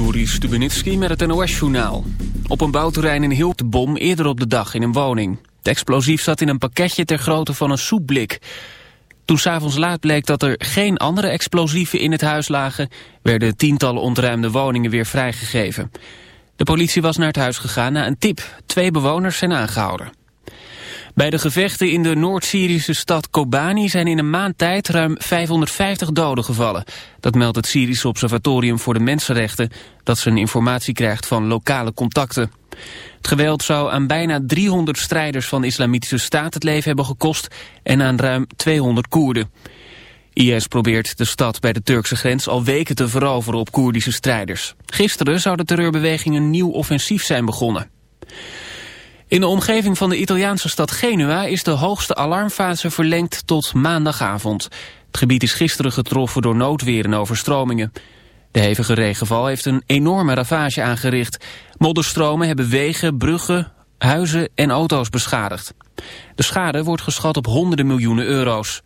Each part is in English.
Juri Stubenitski met het NOS-journaal. Op een bouwterrein in de bom eerder op de dag in een woning. Het explosief zat in een pakketje ter grootte van een soepblik. Toen s'avonds laat bleek dat er geen andere explosieven in het huis lagen... werden tientallen ontruimde woningen weer vrijgegeven. De politie was naar het huis gegaan na een tip. Twee bewoners zijn aangehouden. Bij de gevechten in de Noord-Syrische stad Kobani zijn in een maand tijd ruim 550 doden gevallen. Dat meldt het Syrische Observatorium voor de Mensenrechten, dat zijn informatie krijgt van lokale contacten. Het geweld zou aan bijna 300 strijders van de Islamitische Staat het leven hebben gekost en aan ruim 200 Koerden. IS probeert de stad bij de Turkse grens al weken te veroveren op Koerdische strijders. Gisteren zou de terreurbeweging een nieuw offensief zijn begonnen. In de omgeving van de Italiaanse stad Genua is de hoogste alarmfase verlengd tot maandagavond. Het gebied is gisteren getroffen door noodweer en overstromingen. De hevige regenval heeft een enorme ravage aangericht. Modderstromen hebben wegen, bruggen, huizen en auto's beschadigd. De schade wordt geschat op honderden miljoenen euro's.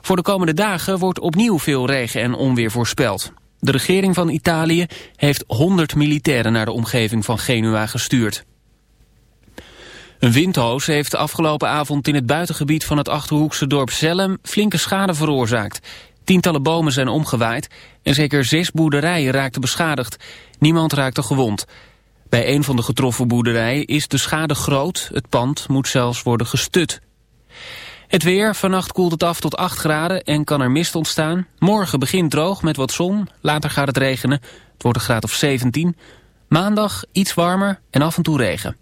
Voor de komende dagen wordt opnieuw veel regen en onweer voorspeld. De regering van Italië heeft 100 militairen naar de omgeving van Genua gestuurd. Een windhoos heeft afgelopen avond in het buitengebied van het Achterhoekse dorp Zellem flinke schade veroorzaakt. Tientallen bomen zijn omgewaaid en zeker zes boerderijen raakten beschadigd. Niemand raakte gewond. Bij een van de getroffen boerderijen is de schade groot. Het pand moet zelfs worden gestut. Het weer, vannacht koelt het af tot 8 graden en kan er mist ontstaan. Morgen begint droog met wat zon, later gaat het regenen. Het wordt een graad of 17. Maandag iets warmer en af en toe regen.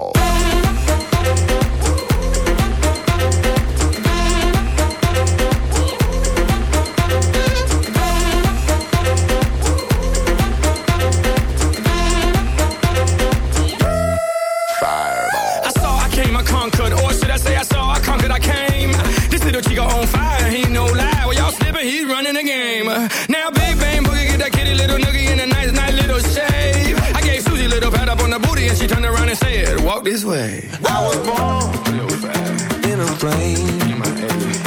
Walk this way. I was born in a plane.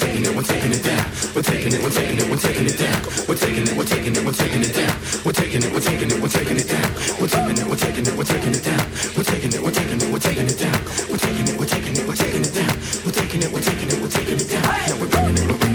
taking it, we're taking it down. We're taking it, we're taking it, we're taking it down. We're taking it, we're taking it, we're taking it down. We're taking it, we're taking it, we're taking it down. We're taking it, we're taking it, we're taking it down. We're taking it, we're taking it, we're taking it down. We're taking it, we're taking it, we're taking it down. We're taking it, we're taking it, we're taking it down. Now we're bringing it, we're.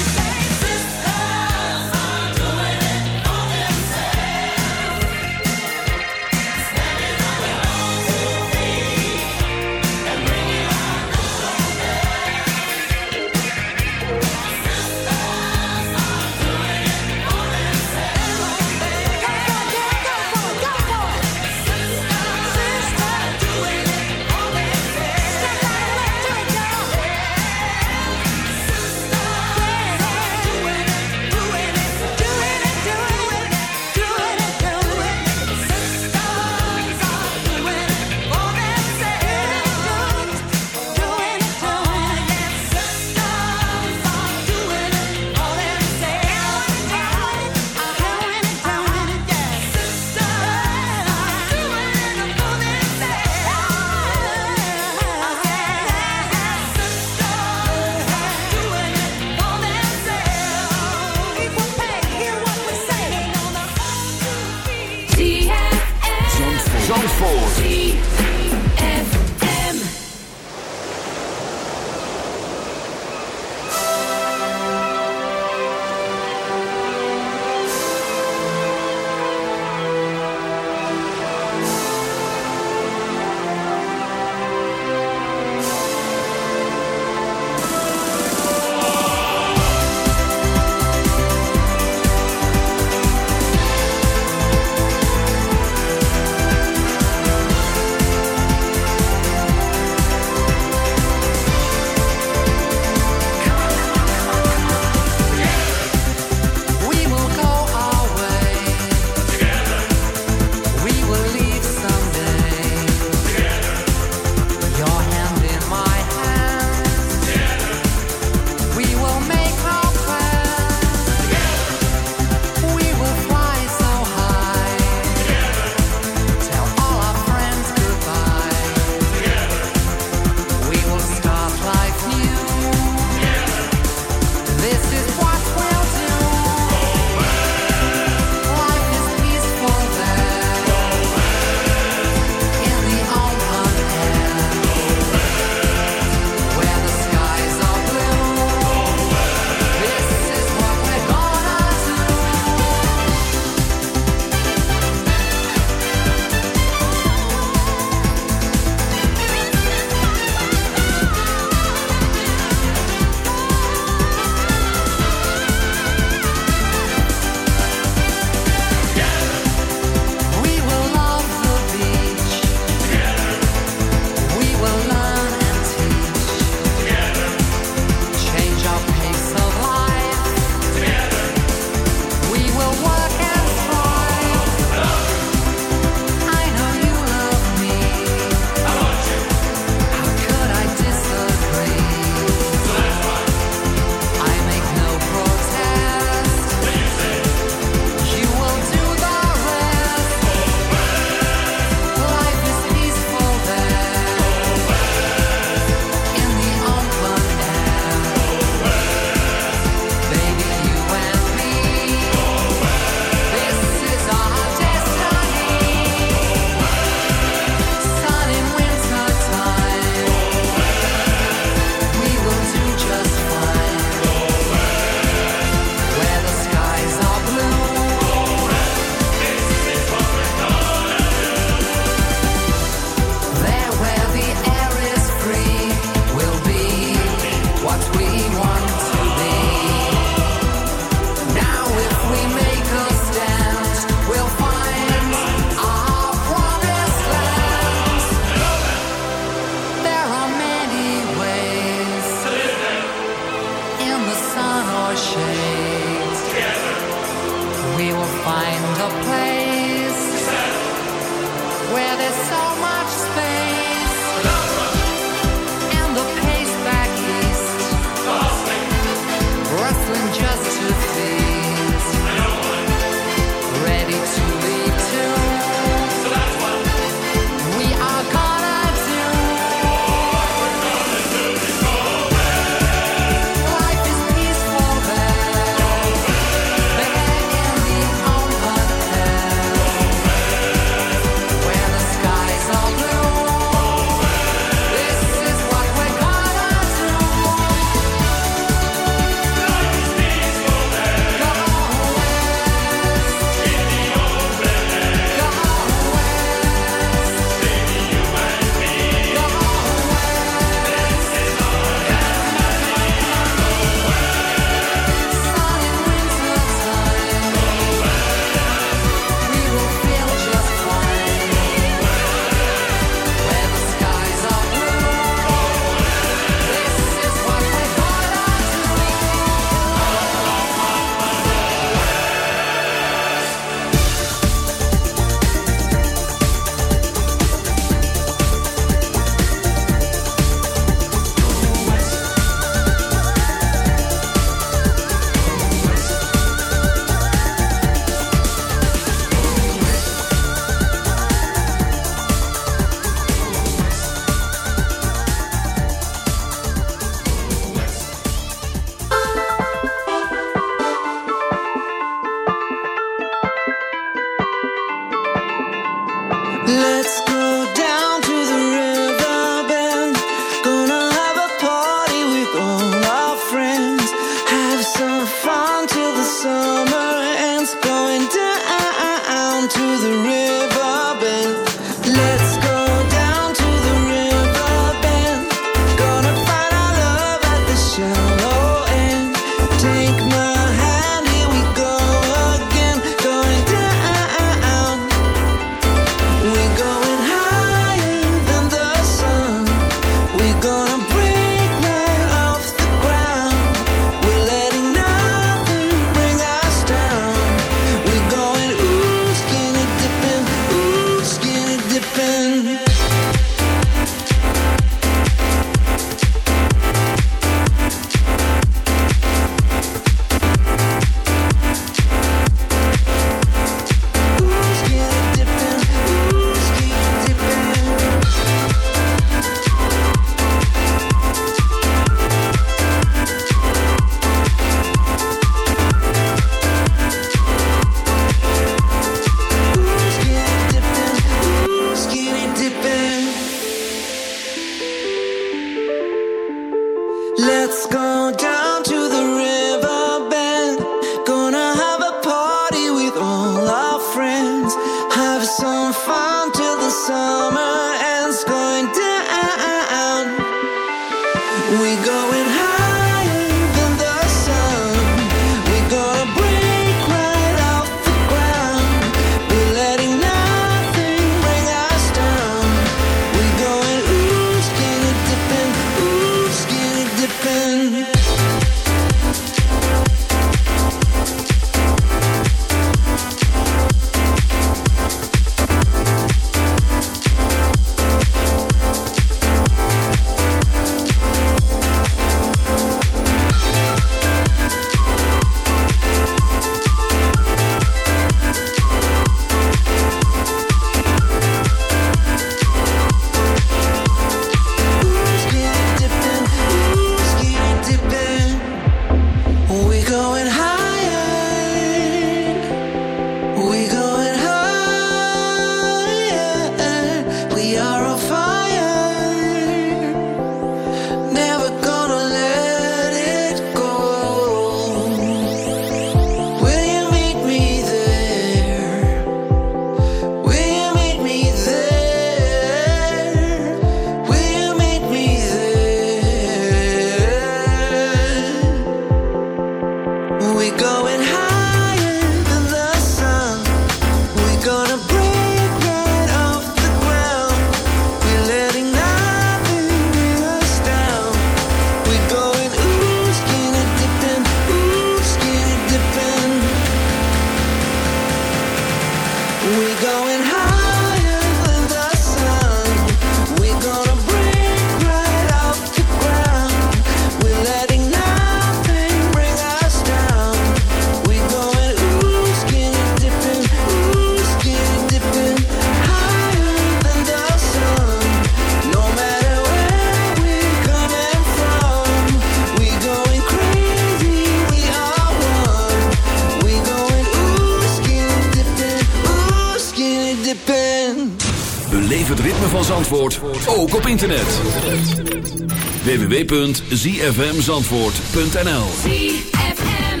zfmzandvoort.nl ZFM.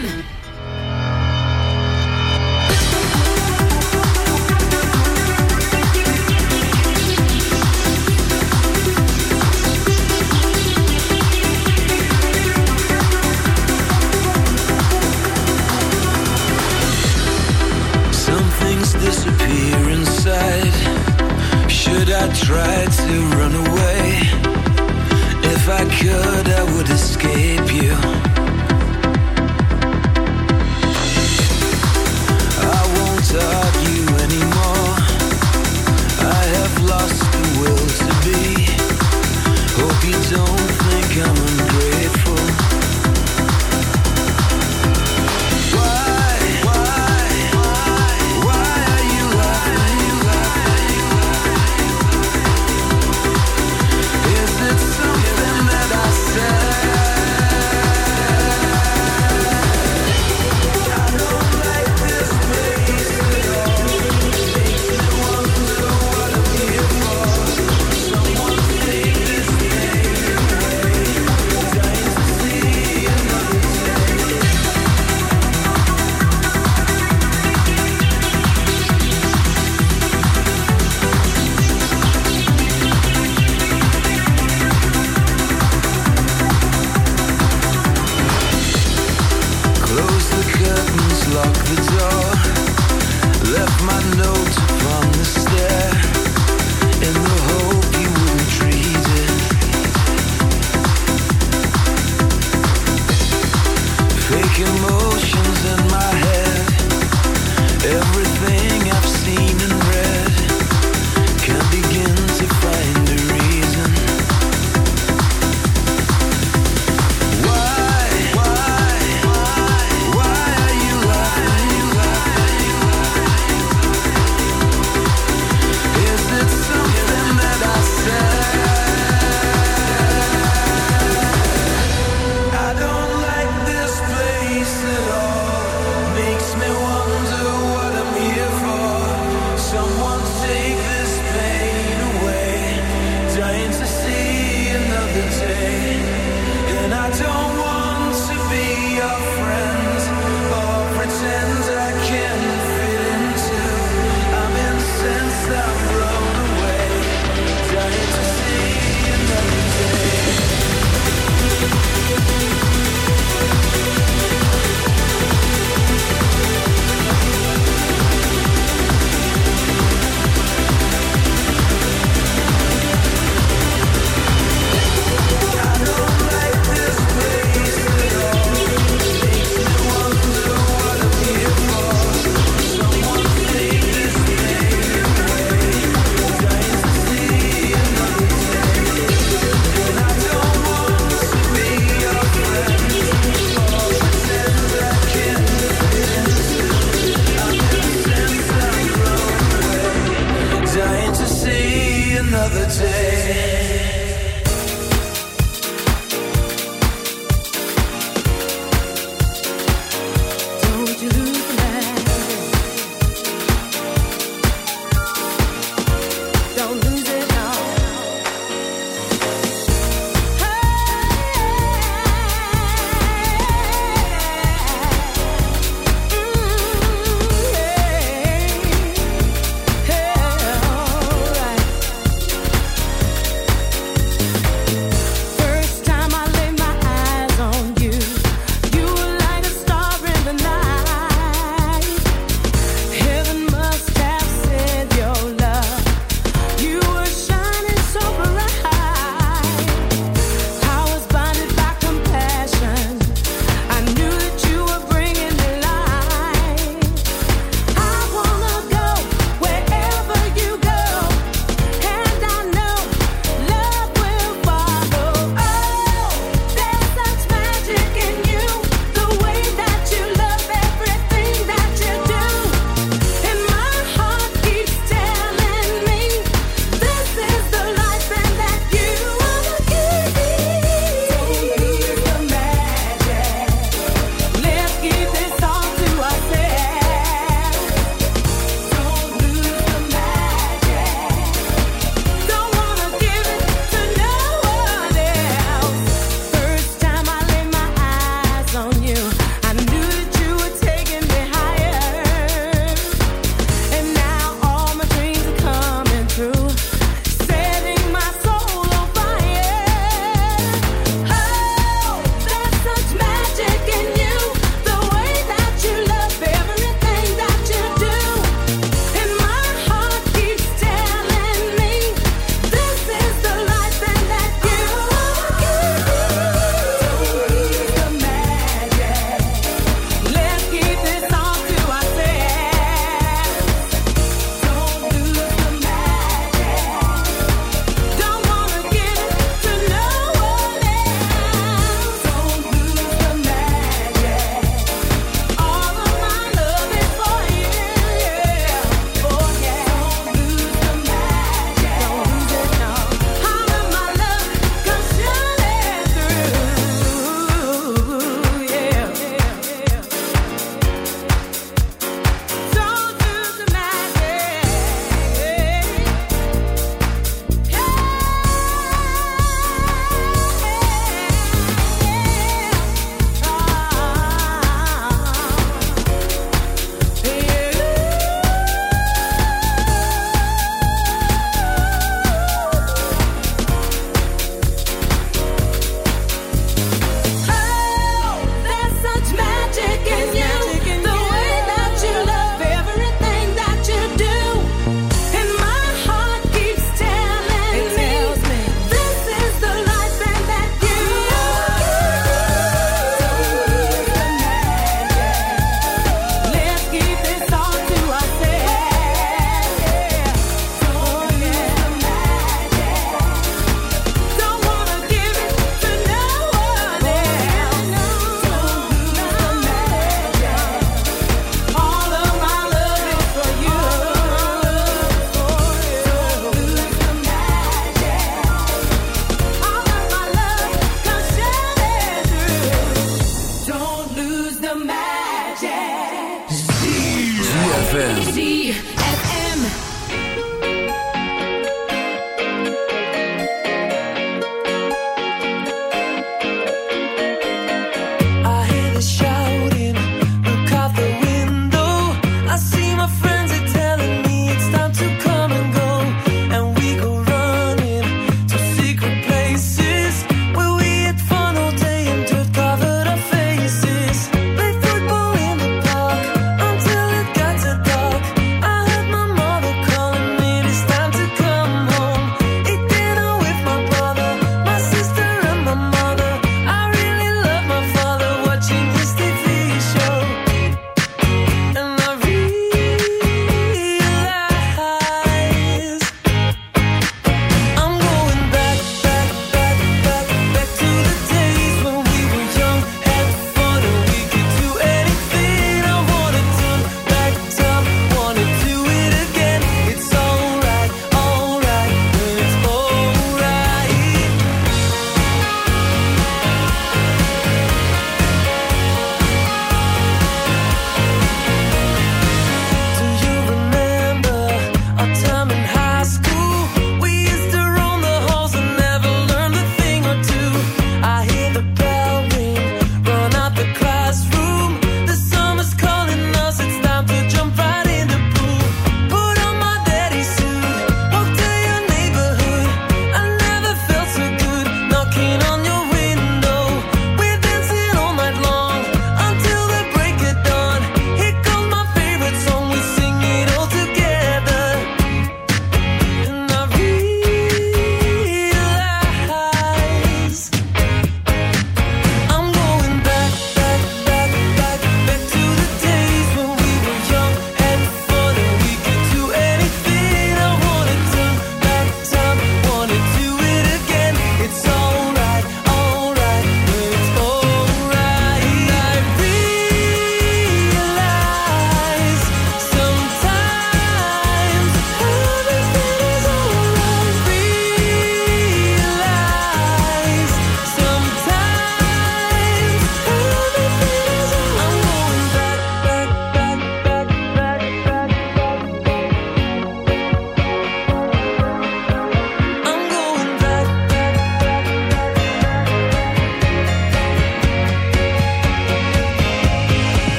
Some things disappear inside. Should I try to run away?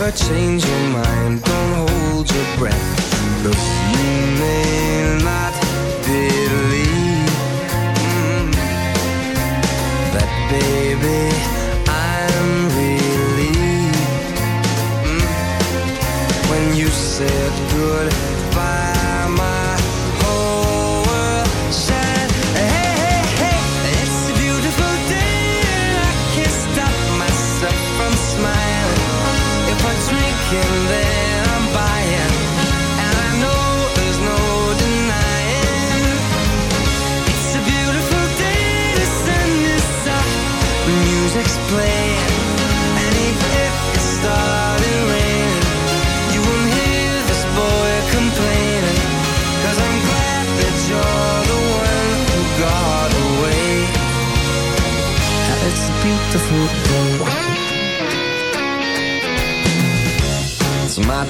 Never change your mind, don't hold your breath. Look, you may not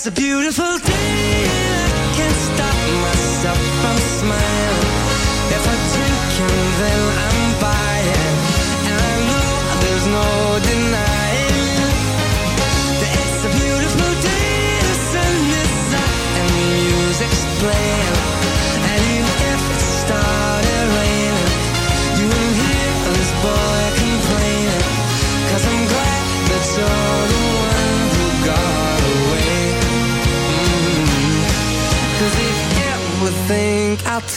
It's a beautiful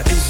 Heart is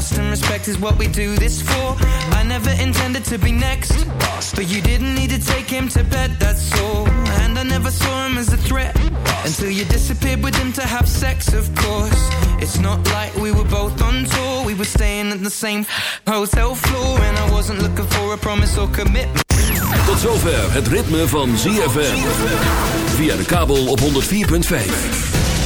trust and respect is what we do this for. I never intended to be next, but you didn't need to take him to bed, that's all. And I never saw him as a threat until you disappeared with him to have sex, of course. It's not like we were both on tour, we were staying at the same hotel floor, and I wasn't looking for a promise or commitment. Tot zover het ritme van ZFM. Via de kabel op 104.5.